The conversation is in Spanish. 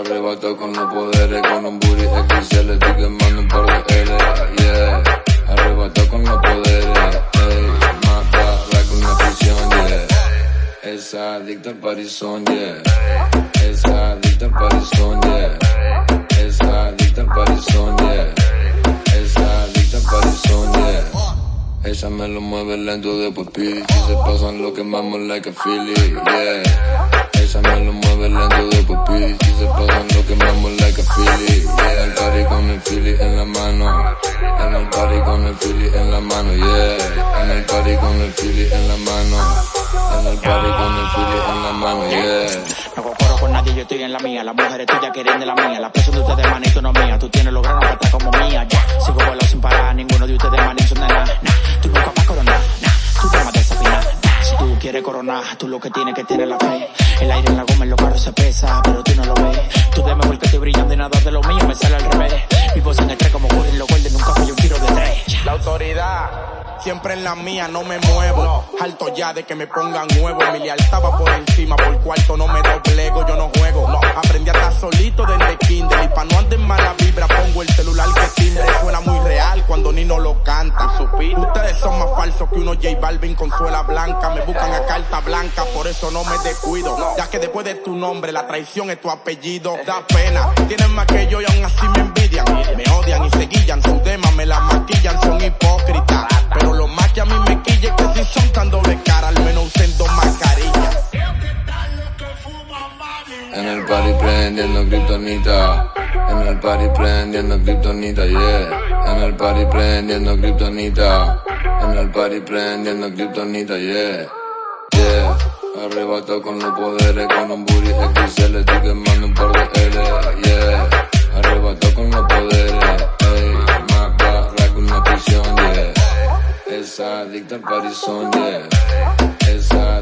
arrebato con los poderes, con un booty XL, estoy quemando un par de L, yeah. Esa adicta al parizón, yeah. Esa adicta al parizón, yeah. Esa adicta al parizón, yeah. Esa adicta al parizón, yeah. Ella me lo mueve lento después pidi Si se pasan lo quemamos like a Philly, yeah Ella me lo mueve lento después pidi Si se pasan lo quemamos like a Philly, yeah El party con el Philly en la mano En el party con el Philly en la mano, yeah En el party con el Philly en la mano party con el Philly en la mano, yeah No comparo con nadie, yo estoy en la mía. Las mujeres tuyas quieren de la mía. La presión de ustedes, manito, no mía. Tú tienes los granos para como mía. Ya, sigo vuelo sin parar. Ninguno de ustedes, manín, son de nada. Nah, tú nunca vas a coronar. Nah, tú te vas a. Nah, si tú quieres coronar, tú lo que tienes que tener la fe. El aire en la goma, en los carros se pesa, pero tú no lo ves. Tú dime porque estoy brillando y nada de lo mío me sale al revés. Vivo sin siempre en la mía, no me muevo. Alto ya de que me pongan nuevo. Mi lealtad va por encima, por cuarto no me doblego, yo no juego. Aprendí a estar solito desde kinder. Y pa' no andar en mala vibra, pongo el celular que timbre. Suena muy real cuando Nino lo canta. Ustedes son más falsos que uno J Balvin con suela blanca. Me buscan a carta blanca, por eso no me descuido. Ya que después de tu nombre, la traición es tu apellido. Da pena, tienen más que yo y aún así me envidian. Me odian y se guillan, sus temas me la maquillan, son hipócritas. El party prendiendo kriptonita. En el party prendiendo kriptonita, yeah. En el party prendiendo kriptonita. En el party prendiendo kriptonita, yeah. Yeah. Arrebato con los poderes, con un booty XL, estoy quemando un par de L, yeah. Arrebato con los poderes, ey. Mata like una prisión, yeah. Esa adicta al parizón, yeah. Esa adicta